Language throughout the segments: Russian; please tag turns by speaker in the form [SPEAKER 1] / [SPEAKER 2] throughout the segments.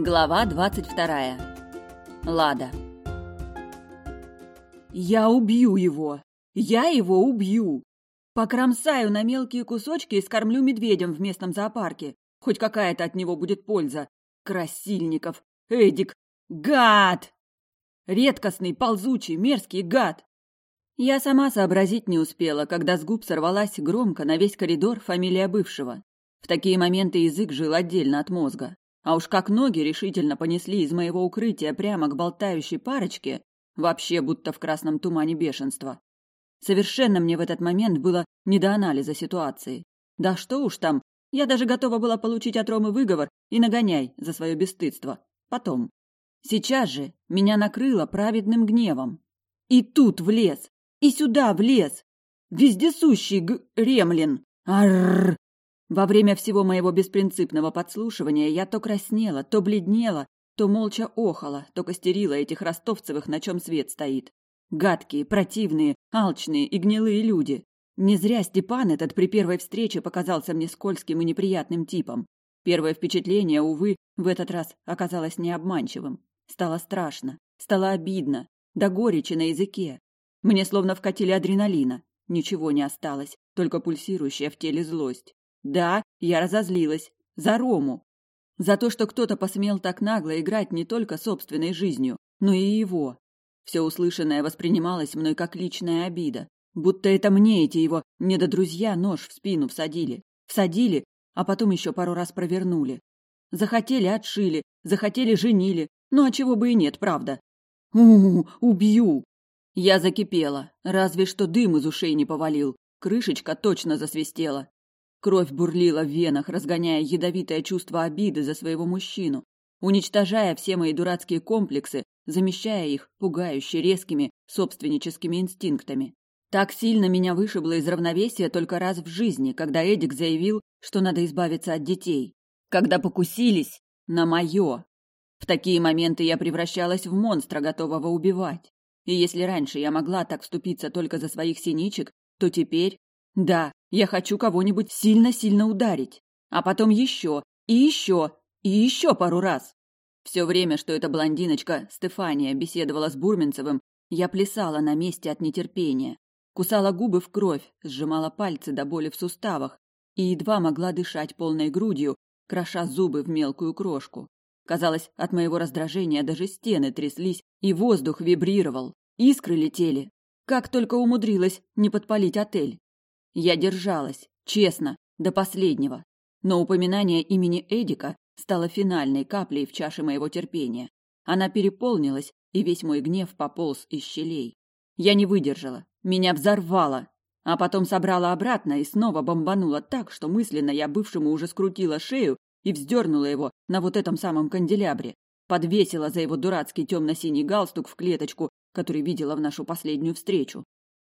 [SPEAKER 1] Глава 22. Лада.
[SPEAKER 2] «Я убью его! Я его убью! Покромсаю на мелкие кусочки и скормлю медведям в местном зоопарке. Хоть какая-то от него будет польза. Красильников! Эдик! Гад! Редкостный, ползучий, мерзкий гад!» Я сама сообразить не успела, когда с губ сорвалась громко на весь коридор фамилия бывшего. В такие моменты язык жил отдельно от мозга. А уж как ноги решительно понесли из моего укрытия прямо к болтающей парочке, вообще будто в красном тумане бешенства. Совершенно мне в этот момент было не до анализа ситуации. Да что уж там, я даже готова была получить от Ромы выговор и нагоняй за свое бесстыдство. Потом. Сейчас же меня накрыло праведным гневом. И тут влез, и сюда влез. Вездесущий г... ремлин. Арррр! Во время всего моего беспринципного подслушивания я то краснела, то бледнела, то молча охала, то костерила этих ростовцевых, на чем свет стоит. Гадкие, противные, алчные и гнилые люди. Не зря Степан этот при первой встрече показался мне скользким и неприятным типом. Первое впечатление, увы, в этот раз оказалось необманчивым. Стало страшно, стало обидно, до горечи на языке. Мне словно вкатили адреналина. Ничего не осталось, только пульсирующая в теле злость. Да, я разозлилась. За Рому. За то, что кто-то посмел так нагло играть не только собственной жизнью, но и его. Все услышанное воспринималось мной как личная обида. Будто это мне эти его недодрузья нож в спину всадили. Всадили, а потом еще пару раз провернули. Захотели – отшили, захотели – женили. Ну, а чего бы и нет, правда. у убью! Я закипела, разве что дым из ушей не повалил. Крышечка точно засвистела. Кровь бурлила в венах, разгоняя ядовитое чувство обиды за своего мужчину, уничтожая все мои дурацкие комплексы, замещая их пугающе резкими собственническими инстинктами. Так сильно меня вышибло из равновесия только раз в жизни, когда Эдик заявил, что надо избавиться от детей. Когда покусились на мое. В такие моменты я превращалась в монстра, готового убивать. И если раньше я могла так вступиться только за своих синичек, то теперь... Да, я хочу кого-нибудь сильно-сильно ударить, а потом еще, и еще, и еще пару раз. Все время, что эта блондиночка, Стефания, беседовала с Бурменцевым, я плясала на месте от нетерпения, кусала губы в кровь, сжимала пальцы до боли в суставах и едва могла дышать полной грудью, кроша зубы в мелкую крошку. Казалось, от моего раздражения даже стены тряслись, и воздух вибрировал, искры летели. Как только умудрилась не подпалить отель. Я держалась, честно, до последнего. Но упоминание имени Эдика стало финальной каплей в чаше моего терпения. Она переполнилась, и весь мой гнев пополз из щелей. Я не выдержала, меня взорвало, а потом собрала обратно и снова бомбанула так, что мысленно я бывшему уже скрутила шею и вздернула его на вот этом самом канделябре, подвесила за его дурацкий темно-синий галстук в клеточку, который видела в нашу последнюю встречу.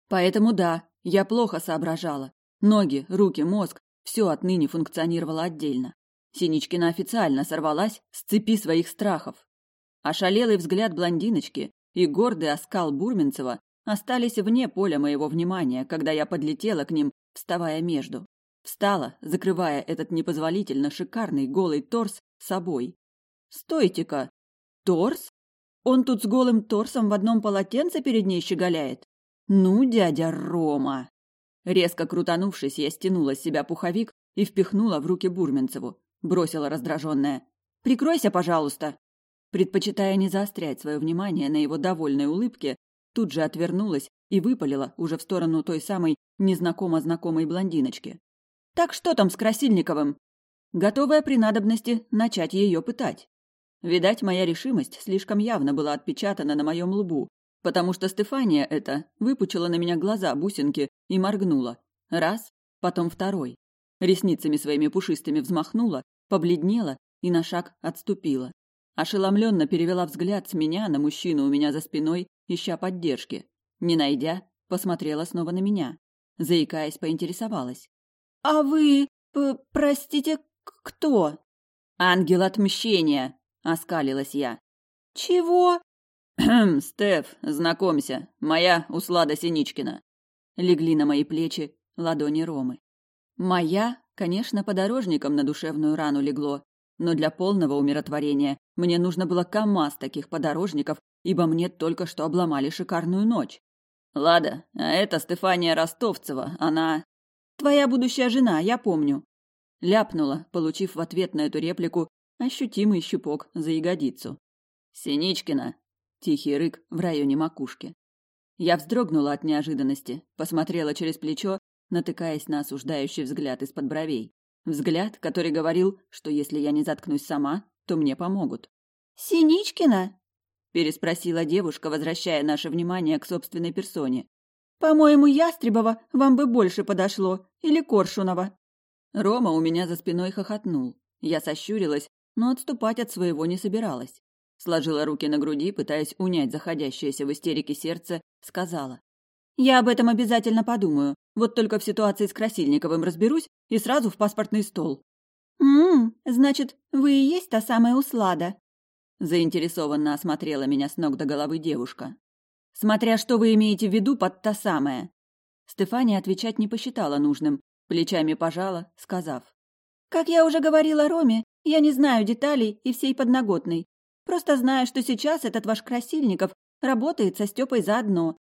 [SPEAKER 2] Поэтому да, я плохо соображала. Ноги, руки, мозг – все отныне функционировало отдельно. Синичкина официально сорвалась с цепи своих страхов. Ошалелый взгляд блондиночки и гордый оскал Бурминцева остались вне поля моего внимания, когда я подлетела к ним, вставая между. Встала, закрывая этот непозволительно шикарный голый торс собой. «Стойте-ка! Торс? Он тут с голым торсом в одном полотенце перед ней щеголяет?» «Ну, дядя Рома!» Резко крутанувшись, я стянула с себя пуховик и впихнула в руки Бурменцеву. Бросила раздраженная. «Прикройся, пожалуйста!» Предпочитая не заострять свое внимание на его довольной улыбке, тут же отвернулась и выпалила уже в сторону той самой незнакомо-знакомой блондиночки. «Так что там с Красильниковым?» Готовая при надобности начать ее пытать. Видать, моя решимость слишком явно была отпечатана на моем лбу, потому что Стефания эта выпучила на меня глаза бусинки и моргнула. Раз, потом второй. Ресницами своими пушистыми взмахнула, побледнела и на шаг отступила. Ошеломленно перевела взгляд с меня на мужчину у меня за спиной, ища поддержки. Не найдя, посмотрела снова на меня. Заикаясь, поинтересовалась. «А вы, простите, кто?» «Ангел отмщения!» – оскалилась я. «Чего?»
[SPEAKER 3] «Стеф, знакомься, моя Услада Синичкина».
[SPEAKER 2] Легли на мои плечи ладони Ромы. «Моя?» Конечно, подорожником на душевную рану легло, но для полного умиротворения мне нужно было камаз таких подорожников, ибо мне только что обломали шикарную ночь.
[SPEAKER 3] «Лада, а это Стефания Ростовцева, она...»
[SPEAKER 2] «Твоя будущая жена, я помню». Ляпнула, получив в ответ на эту реплику ощутимый щупок за ягодицу.
[SPEAKER 3] «Синичкина,
[SPEAKER 2] Тихий рык в районе макушки. Я вздрогнула от неожиданности, посмотрела через плечо, натыкаясь на осуждающий взгляд из-под бровей. Взгляд, который говорил, что если я не заткнусь сама, то мне помогут.
[SPEAKER 1] «Синичкина?»
[SPEAKER 2] – переспросила девушка, возвращая наше внимание к собственной персоне.
[SPEAKER 1] «По-моему, Ястребова вам бы больше подошло, или Коршунова».
[SPEAKER 2] Рома у меня за спиной хохотнул. Я сощурилась, но отступать от своего не собиралась сложила руки на груди, пытаясь унять заходящееся в истерике сердце, сказала. «Я об этом обязательно подумаю. Вот только в ситуации с Красильниковым разберусь и сразу в паспортный стол».
[SPEAKER 1] «М-м, значит, вы и есть та самая Услада?»
[SPEAKER 2] Заинтересованно осмотрела меня с ног до головы девушка. «Смотря что вы имеете в виду под «та самая». Стефания отвечать не посчитала нужным, плечами пожала, сказав.
[SPEAKER 1] «Как я уже говорила Роме, я не знаю деталей и всей подноготной. Просто знаю, что сейчас этот ваш Красильников работает со Степой заодно.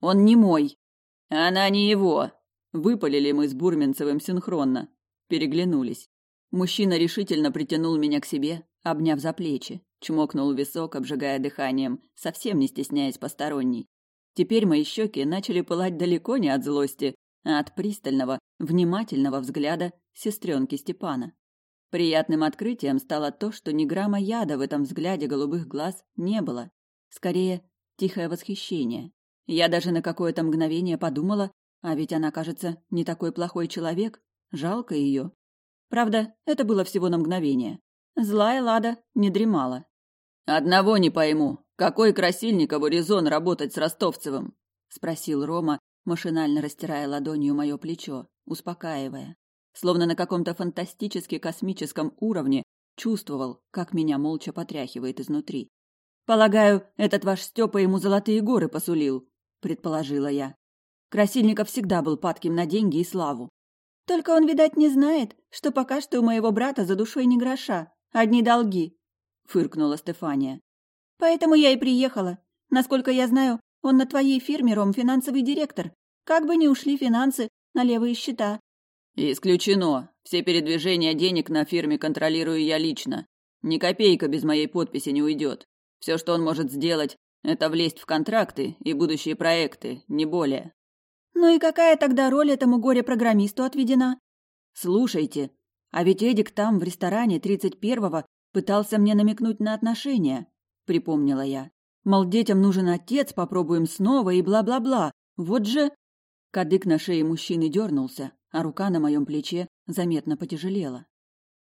[SPEAKER 2] Он не мой.
[SPEAKER 3] Она не его.
[SPEAKER 2] Выпалили мы с Бурменцевым синхронно. Переглянулись. Мужчина решительно притянул меня к себе, обняв за плечи. Чмокнул висок, обжигая дыханием, совсем не стесняясь посторонней. Теперь мои щеки начали пылать далеко не от злости, а от пристального, внимательного взгляда сестренки Степана. Приятным открытием стало то, что ни грамма яда в этом взгляде голубых глаз не было. Скорее, тихое восхищение. Я даже на какое-то мгновение подумала, а ведь она, кажется, не такой плохой человек. Жалко ее. Правда, это было всего на мгновение. Злая Лада не дремала.
[SPEAKER 3] «Одного не пойму. Какой Красильникову резон работать с Ростовцевым?»
[SPEAKER 2] – спросил Рома, машинально растирая ладонью мое плечо, успокаивая словно на каком-то фантастически космическом уровне, чувствовал, как меня молча потряхивает изнутри. «Полагаю, этот ваш Степа ему золотые горы посулил», — предположила я. Красильников всегда был падким на деньги и славу.
[SPEAKER 1] «Только он, видать, не знает, что пока что у моего брата за душой не гроша, одни долги», — фыркнула Стефания. «Поэтому я и приехала. Насколько я знаю, он на твоей фирме, Ром, финансовый директор. Как бы ни ушли финансы на левые счета,
[SPEAKER 3] «Исключено. Все передвижения денег на фирме контролирую я лично. Ни копейка без моей подписи не уйдет. Все, что он может сделать, это влезть в контракты и будущие проекты, не более».
[SPEAKER 1] «Ну и какая тогда роль этому горе-программисту отведена?»
[SPEAKER 2] «Слушайте, а ведь Эдик там, в ресторане 31-го, пытался мне намекнуть на отношения», — припомнила я. «Мол, детям нужен отец, попробуем снова и бла-бла-бла. Вот же...» Кадык на шее мужчины дернулся, а рука на моем плече заметно потяжелела.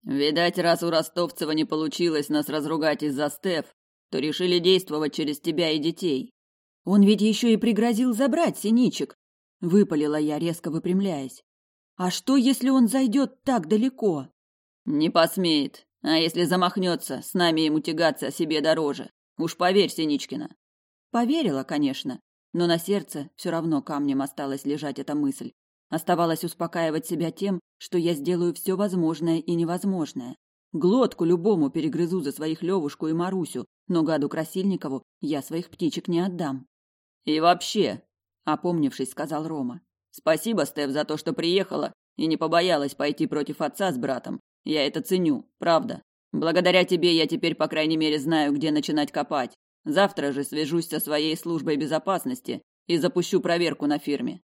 [SPEAKER 3] «Видать, раз у Ростовцева не получилось нас разругать из-за Стеф, то решили действовать через тебя и детей».
[SPEAKER 2] «Он ведь еще и пригрозил забрать синичек!» — выпалила я, резко выпрямляясь. «А что, если он зайдет так далеко?»
[SPEAKER 3] «Не посмеет. А если замахнется, с нами ему тягаться себе дороже. Уж поверь, Синичкина».
[SPEAKER 2] Поверила, конечно, но на сердце все равно камнем осталась лежать эта мысль. Оставалось успокаивать себя тем, что я сделаю все возможное и невозможное. Глотку любому перегрызу за своих Левушку и Марусю, но гаду Красильникову я своих птичек не отдам.
[SPEAKER 3] «И вообще», —
[SPEAKER 2] опомнившись, сказал Рома, —
[SPEAKER 3] «спасибо, Стеф, за то, что приехала и не побоялась пойти против отца с братом. Я это ценю, правда. Благодаря тебе я теперь, по крайней мере, знаю, где начинать копать. Завтра же свяжусь со своей службой безопасности и запущу проверку на фирме.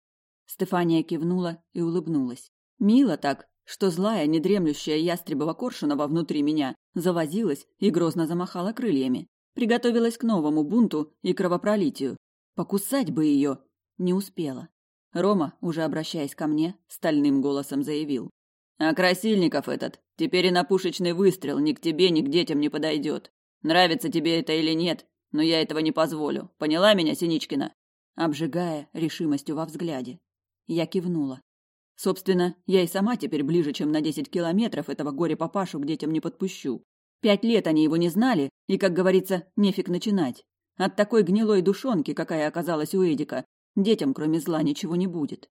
[SPEAKER 2] Стефания кивнула и улыбнулась. Мило так, что злая, недремлющая ястребова коршунова внутри меня завозилась и грозно замахала крыльями. Приготовилась к новому бунту и кровопролитию. Покусать бы ее! Не успела. Рома, уже обращаясь ко мне, стальным голосом заявил.
[SPEAKER 3] «А Красильников этот теперь и на пушечный выстрел ни к тебе, ни к детям не подойдет. Нравится тебе это или нет, но я этого не позволю. Поняла меня, Синичкина?»
[SPEAKER 2] Обжигая решимостью во взгляде. Я кивнула. Собственно, я и сама теперь ближе, чем на десять километров этого горе-папашу к детям не подпущу. Пять лет они его не знали, и, как говорится, нефиг начинать. От такой гнилой душонки, какая оказалась у Эдика, детям, кроме зла, ничего не будет.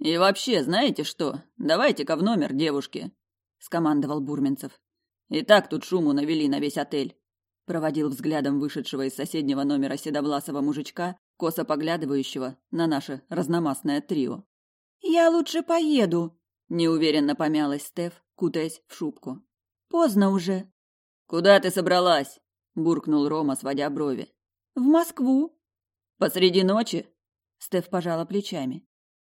[SPEAKER 3] «И вообще, знаете что? Давайте-ка в номер, девушки!» — скомандовал Бурменцев. «И так тут шуму навели на весь отель!» Проводил взглядом вышедшего из соседнего номера седовласого мужичка, косо поглядывающего на наше разномастное трио.
[SPEAKER 1] «Я лучше поеду», — неуверенно помялась Стеф, кутаясь в шубку. «Поздно уже».
[SPEAKER 3] «Куда ты собралась?» — буркнул Рома, сводя брови.
[SPEAKER 1] «В Москву».
[SPEAKER 3] «Посреди ночи?»
[SPEAKER 1] — Стеф пожала плечами.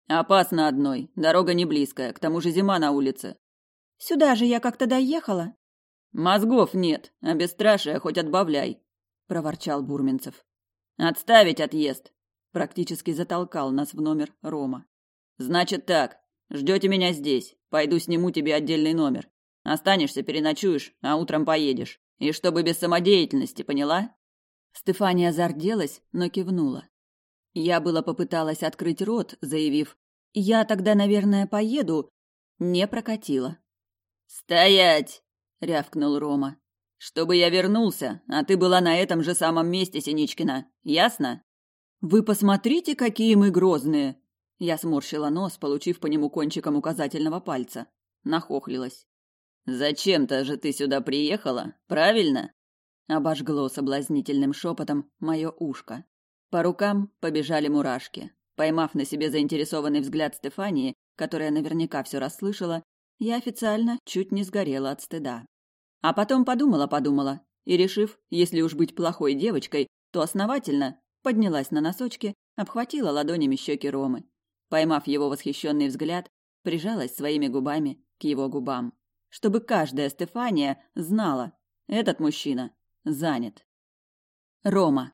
[SPEAKER 3] «Опасно одной, дорога не близкая, к тому же зима на улице».
[SPEAKER 1] «Сюда же я как-то доехала».
[SPEAKER 3] «Мозгов нет, а бесстрашие хоть отбавляй», — проворчал Бурминцев. «Отставить отъезд!» — практически затолкал нас в номер Рома. Значит так, ждете меня здесь. Пойду сниму тебе отдельный номер. Останешься, переночуешь, а утром поедешь. И чтобы без самодеятельности, поняла? Стефания зарделась, но кивнула. Я было попыталась открыть рот, заявив «Я тогда, наверное, поеду», не прокатило. «Стоять!» — рявкнул Рома. «Чтобы я вернулся, а ты была на этом же самом месте, Синичкина. Ясно?» «Вы посмотрите, какие мы грозные!» Я сморщила нос, получив по нему кончиком указательного пальца. Нахохлилась. «Зачем-то же ты сюда приехала, правильно?» Обожгло соблазнительным шепотом мое ушко. По рукам побежали мурашки. Поймав на себе заинтересованный взгляд Стефании, которая наверняка все расслышала, я официально чуть не сгорела от стыда. А потом подумала-подумала и, решив, если уж быть плохой девочкой, то основательно поднялась на носочки, обхватила ладонями щеки Ромы. Поймав его восхищенный взгляд, прижалась своими губами к его губам. Чтобы каждая Стефания знала, этот мужчина занят. Рома.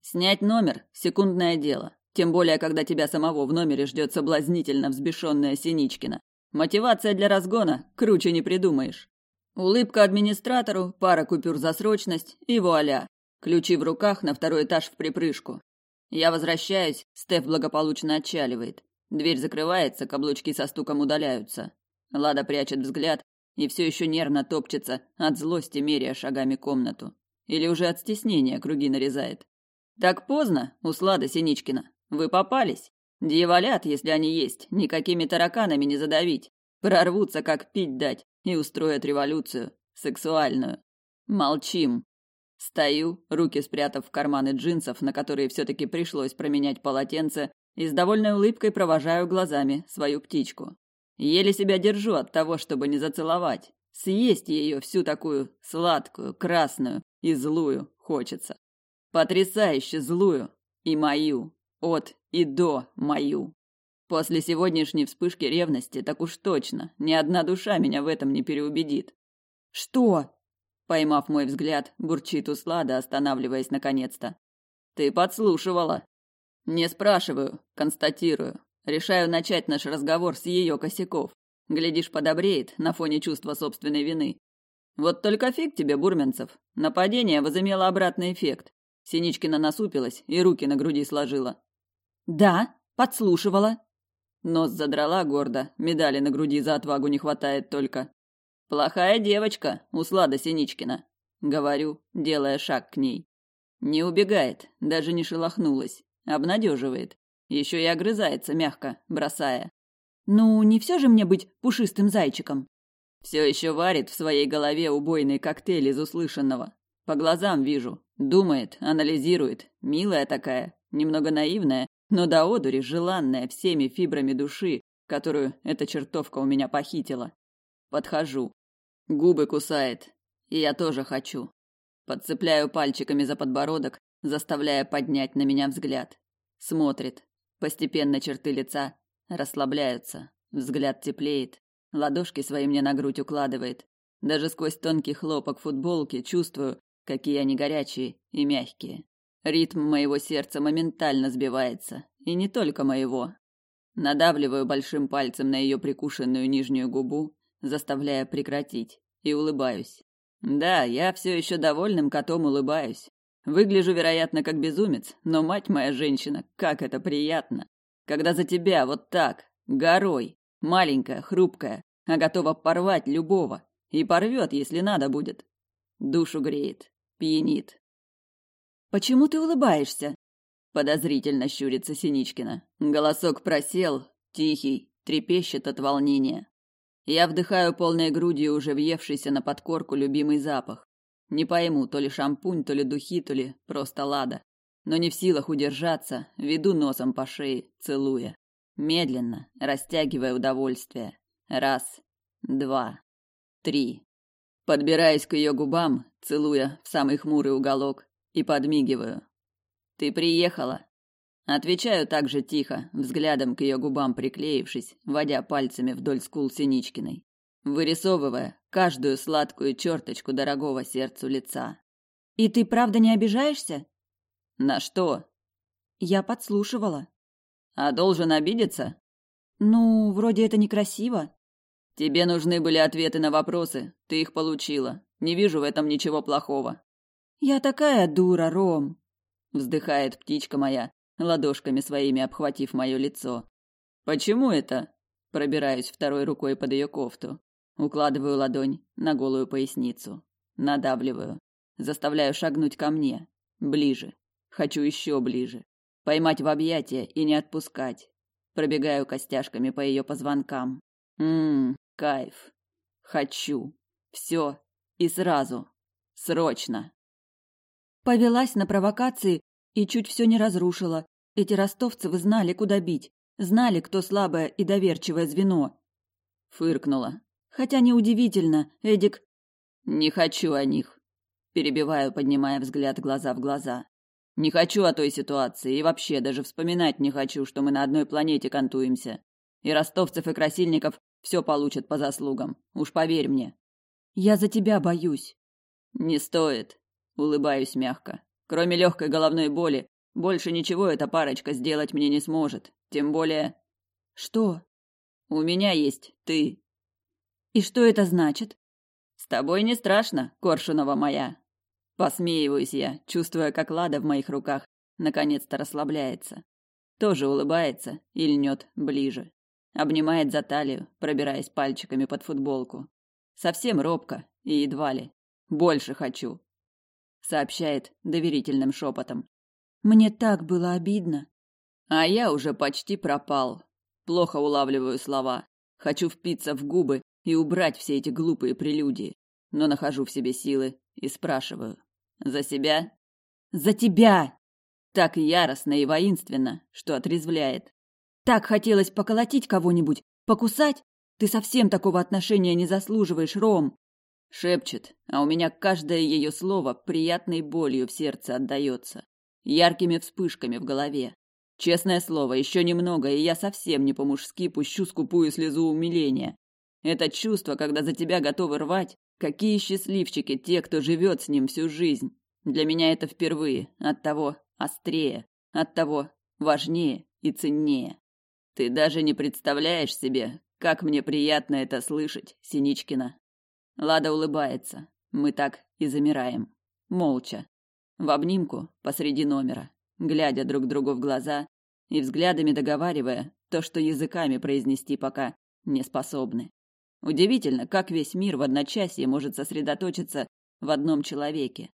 [SPEAKER 3] Снять номер – секундное дело. Тем более, когда тебя самого в номере ждет соблазнительно взбешенная Синичкина. Мотивация для разгона круче не придумаешь. Улыбка администратору, пара купюр за срочность и вуаля. Ключи в руках на второй этаж в припрыжку. Я возвращаюсь, Стеф благополучно отчаливает. Дверь закрывается, каблучки со стуком удаляются. Лада прячет взгляд и все еще нервно топчется от злости, меряя шагами комнату. Или уже от стеснения круги нарезает. «Так поздно, У Слада Синичкина. Вы попались. Дьяволят, если они есть, никакими тараканами не задавить. Прорвутся, как пить дать, и устроят революцию. Сексуальную. Молчим. Стою, руки спрятав в карманы джинсов, на которые все-таки пришлось променять полотенце, и с довольной улыбкой провожаю глазами свою птичку. Еле себя держу от того, чтобы не зацеловать. Съесть ее всю такую сладкую, красную и злую хочется. Потрясающе злую и мою, от и до мою. После сегодняшней вспышки ревности так уж точно, ни одна душа меня в этом не переубедит. «Что?» поймав мой взгляд, бурчит Услада, останавливаясь наконец-то. «Ты подслушивала?» «Не спрашиваю, констатирую. Решаю начать наш разговор с ее косяков. Глядишь, подобреет на фоне чувства собственной вины. Вот только фиг тебе, Бурменцев. Нападение возымело обратный эффект. Синичкина насупилась и руки на груди сложила. «Да, подслушивала». Нос задрала гордо, медали на груди за отвагу не хватает только. «Плохая девочка, Услада Синичкина», — говорю, делая шаг к ней. Не убегает, даже не шелохнулась, обнадеживает. Еще и огрызается мягко, бросая. «Ну, не все же мне быть пушистым зайчиком?» Все еще варит в своей голове убойный коктейль из услышанного. По глазам вижу. Думает, анализирует. Милая такая, немного наивная, но до одури желанная всеми фибрами души, которую эта чертовка у меня похитила. Подхожу. Губы кусает. И я тоже хочу. Подцепляю пальчиками за подбородок, заставляя поднять на меня взгляд. Смотрит. Постепенно черты лица расслабляются. Взгляд теплеет. Ладошки свои мне на грудь укладывает. Даже сквозь тонкий хлопок футболки чувствую, какие они горячие и мягкие. Ритм моего сердца моментально сбивается, и не только моего. Надавливаю большим пальцем на ее прикушенную нижнюю губу, заставляя прекратить, и улыбаюсь. Да, я все еще довольным котом улыбаюсь. Выгляжу, вероятно, как безумец, но, мать моя женщина, как это приятно. Когда за тебя вот так, горой, маленькая, хрупкая, а готова порвать любого. И порвет, если надо будет. Душу греет, пьянит. «Почему ты улыбаешься?» Подозрительно щурится Синичкина. Голосок просел, тихий, трепещет от волнения. Я вдыхаю полной грудью уже въевшийся на подкорку любимый запах. Не пойму, то ли шампунь, то ли духи, то ли просто лада. Но не в силах удержаться, веду носом по шее, целуя. Медленно, растягивая удовольствие. Раз, два, три. Подбираюсь к ее губам, целуя в самый хмурый уголок, и подмигиваю. «Ты приехала!» Отвечаю также тихо, взглядом к ее губам приклеившись, водя пальцами вдоль скул Синичкиной, вырисовывая каждую сладкую черточку дорогого сердцу лица.
[SPEAKER 1] «И ты правда не обижаешься?»
[SPEAKER 3] «На что?»
[SPEAKER 1] «Я подслушивала».
[SPEAKER 3] «А должен обидеться?»
[SPEAKER 1] «Ну, вроде это некрасиво».
[SPEAKER 3] «Тебе нужны были ответы на вопросы. Ты их получила. Не вижу в этом ничего плохого».
[SPEAKER 1] «Я такая дура, Ром», —
[SPEAKER 3] вздыхает птичка моя, ладошками своими обхватив мое лицо. «Почему это?» Пробираюсь второй рукой под ее кофту. Укладываю ладонь на голую поясницу. Надавливаю. Заставляю шагнуть ко мне. Ближе. Хочу еще ближе. Поймать в объятия и не отпускать. Пробегаю костяшками по ее позвонкам. Ммм, кайф. Хочу. Все. И сразу. Срочно.
[SPEAKER 1] Повелась на провокации и чуть все не разрушила. Эти ростовцевы знали, куда бить. Знали, кто слабое и доверчивое звено.
[SPEAKER 3] Фыркнула.
[SPEAKER 1] Хотя неудивительно, Эдик...
[SPEAKER 3] «Не хочу о них», – перебиваю, поднимая взгляд глаза в глаза. «Не хочу о той ситуации и вообще даже вспоминать не хочу, что мы на одной планете контуемся. И ростовцев и красильников все получат по заслугам, уж поверь мне».
[SPEAKER 1] «Я за тебя боюсь».
[SPEAKER 3] «Не стоит», – улыбаюсь мягко. Кроме легкой головной боли, больше ничего эта парочка сделать мне не сможет. Тем более...
[SPEAKER 1] Что?
[SPEAKER 3] У меня есть ты.
[SPEAKER 1] И что это значит?
[SPEAKER 3] С тобой не страшно, Коршунова моя. Посмеиваюсь я, чувствуя, как лада в моих руках наконец-то расслабляется. Тоже улыбается и льнет ближе. Обнимает за талию, пробираясь пальчиками под футболку. Совсем робко и едва ли. Больше хочу сообщает доверительным шепотом.
[SPEAKER 1] Мне так было обидно.
[SPEAKER 3] А я уже почти пропал. Плохо улавливаю слова. Хочу впиться в губы и убрать все эти глупые прелюдии, но нахожу в себе силы и спрашиваю: "За себя?
[SPEAKER 1] За тебя?"
[SPEAKER 3] Так яростно и воинственно, что отрезвляет.
[SPEAKER 1] Так хотелось поколотить кого-нибудь, покусать. Ты совсем такого отношения не заслуживаешь, Ром.
[SPEAKER 3] Шепчет, а у меня каждое ее слово приятной болью в сердце отдается, яркими вспышками в голове. Честное слово, еще немного, и я совсем не по-мужски пущу скупую слезу умиления. Это чувство, когда за тебя готовы рвать, какие счастливчики те, кто живет с ним всю жизнь. Для меня это впервые, оттого острее, оттого важнее и ценнее. Ты даже не представляешь себе, как мне приятно это слышать, Синичкина. Лада улыбается. Мы так и замираем. Молча. В обнимку посреди номера, глядя друг другу в глаза и взглядами договаривая то, что языками произнести пока не способны. Удивительно, как весь мир в одночасье может сосредоточиться в одном человеке.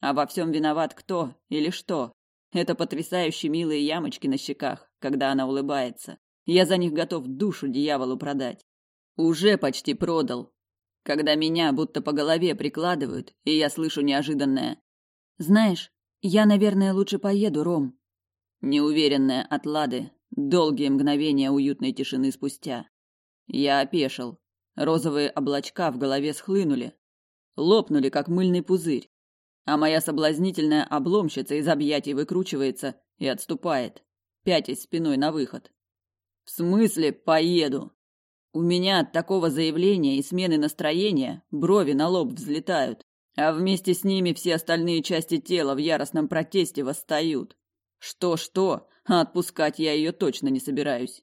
[SPEAKER 3] А во всем виноват кто или что? Это потрясающе милые ямочки на щеках, когда она улыбается. Я за них готов душу дьяволу продать. Уже почти продал, когда меня будто по голове прикладывают, и я слышу неожиданное.
[SPEAKER 1] «Знаешь, я, наверное, лучше поеду, Ром».
[SPEAKER 3] Неуверенная от Лады, долгие мгновения уютной тишины спустя. Я опешил. Розовые облачка в голове схлынули, лопнули, как мыльный пузырь. А моя соблазнительная обломщица из объятий выкручивается и отступает, пятясь спиной на выход. «В смысле поеду?» У меня от такого заявления и смены настроения брови на лоб взлетают, а вместе с ними все остальные части тела в яростном протесте восстают. Что-что, а отпускать я ее точно не собираюсь.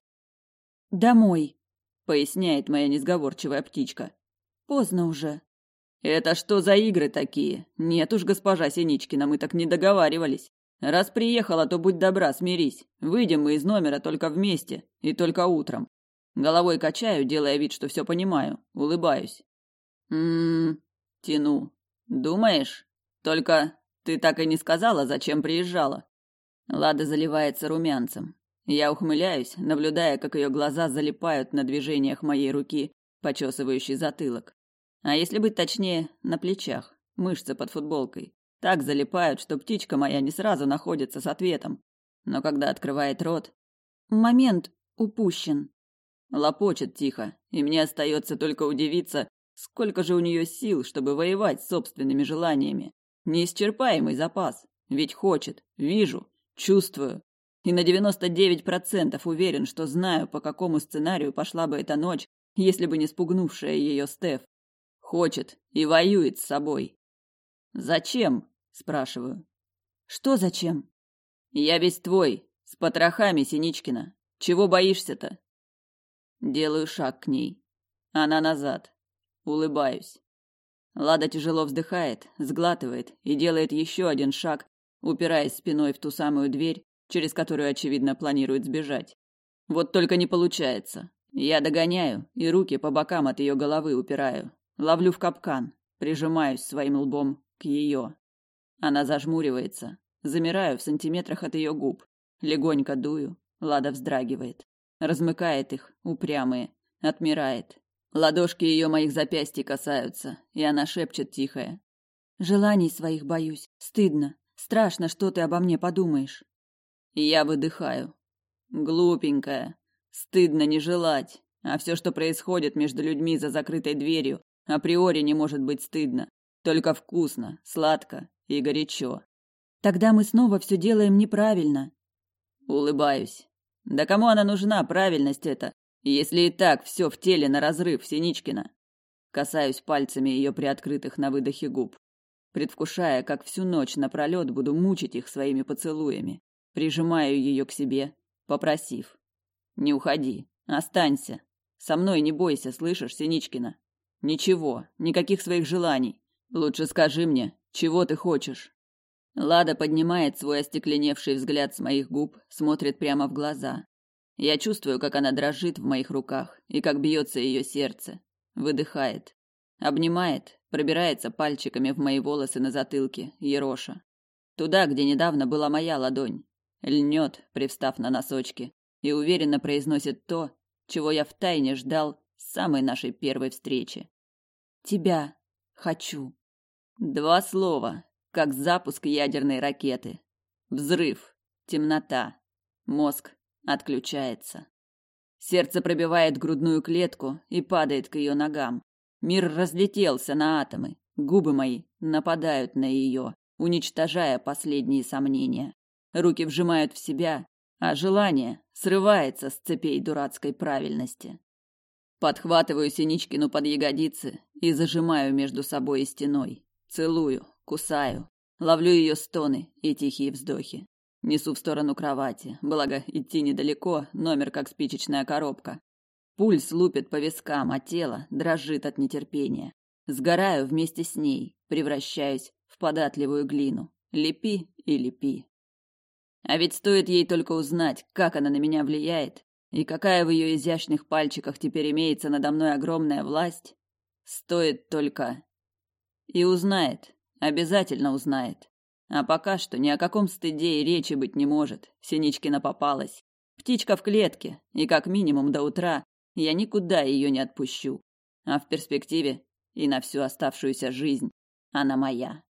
[SPEAKER 1] «Домой», —
[SPEAKER 3] поясняет моя несговорчивая птичка.
[SPEAKER 1] «Поздно уже».
[SPEAKER 3] «Это что за игры такие? Нет уж, госпожа Синичкина, мы так не договаривались. Раз приехала, то будь добра, смирись. Выйдем мы из номера только вместе и только утром. Головой качаю, делая вид, что все понимаю, улыбаюсь. М-м, тяну. Думаешь? Только ты так и не сказала, зачем приезжала. Лада заливается румянцем. Я ухмыляюсь, наблюдая, как ее глаза залипают на движениях моей руки, почесывающей затылок. А если быть точнее, на плечах, мышцы под футболкой. Так залипают, что птичка моя не сразу находится с ответом. Но когда открывает рот...
[SPEAKER 1] Момент упущен
[SPEAKER 3] лопочет тихо, и мне остается только удивиться, сколько же у нее сил, чтобы воевать с собственными желаниями. Неисчерпаемый запас. Ведь хочет, вижу, чувствую. И на 99% уверен, что знаю, по какому сценарию пошла бы эта ночь, если бы не спугнувшая ее Стеф. Хочет и воюет с собой. «Зачем?» – спрашиваю.
[SPEAKER 1] «Что зачем?»
[SPEAKER 3] «Я весь твой, с потрохами, Синичкина. Чего боишься-то? делаю шаг к ней. Она назад. Улыбаюсь. Лада тяжело вздыхает, сглатывает и делает еще один шаг, упираясь спиной в ту самую дверь, через которую, очевидно, планирует сбежать. Вот только не получается. Я догоняю и руки по бокам от ее головы упираю. Ловлю в капкан, прижимаюсь своим лбом к ее. Она зажмуривается. Замираю в сантиметрах от ее губ. Легонько дую. Лада вздрагивает размыкает их, упрямые, отмирает. Ладошки ее моих запястий касаются, и она шепчет тихое.
[SPEAKER 1] «Желаний своих боюсь. Стыдно. Страшно, что ты обо мне подумаешь».
[SPEAKER 3] Я выдыхаю. Глупенькая. Стыдно не желать. А все, что происходит между людьми за закрытой дверью, априори не может быть стыдно. Только вкусно, сладко и горячо.
[SPEAKER 1] Тогда мы снова все делаем неправильно.
[SPEAKER 3] Улыбаюсь. Да кому она нужна, правильность эта, если и так все в теле на разрыв Синичкина? Касаюсь пальцами ее приоткрытых на выдохе губ, предвкушая, как всю ночь напролет буду мучить их своими поцелуями. Прижимаю ее к себе, попросив. «Не уходи, останься. Со мной не бойся, слышишь, Синичкина? Ничего, никаких своих желаний. Лучше скажи мне, чего ты хочешь?» Лада поднимает свой остекленевший взгляд с моих губ, смотрит прямо в глаза. Я чувствую, как она дрожит в моих руках и как бьется ее сердце. Выдыхает. Обнимает, пробирается пальчиками в мои волосы на затылке, ероша. Туда, где недавно была моя ладонь. Льнет, привстав на носочки, и уверенно произносит то, чего я втайне ждал с самой нашей первой встречи.
[SPEAKER 1] «Тебя хочу».
[SPEAKER 3] Два слова, как запуск ядерной ракеты. Взрыв, темнота, мозг отключается. Сердце пробивает грудную клетку и падает к ее ногам. Мир разлетелся на атомы. Губы мои нападают на ее, уничтожая последние сомнения. Руки вжимают в себя, а желание срывается с цепей дурацкой правильности. Подхватываю Синичкину под ягодицы и зажимаю между собой и стеной. Целую, кусаю. Ловлю ее стоны и тихие вздохи. Несу в сторону кровати. Благо, идти недалеко, номер как спичечная коробка. Пульс лупит по вискам, а тело дрожит от нетерпения. Сгораю вместе с ней, превращаюсь в податливую глину. Лепи и лепи. А ведь стоит ей только узнать, как она на меня влияет, и какая в ее изящных пальчиках теперь имеется надо мной огромная власть, стоит только... И узнает, Обязательно узнает. А пока что ни о каком стыде и речи быть не может. Синичкина попалась. Птичка в клетке, и как минимум до утра я никуда ее не отпущу. А в перспективе и на всю оставшуюся жизнь она моя.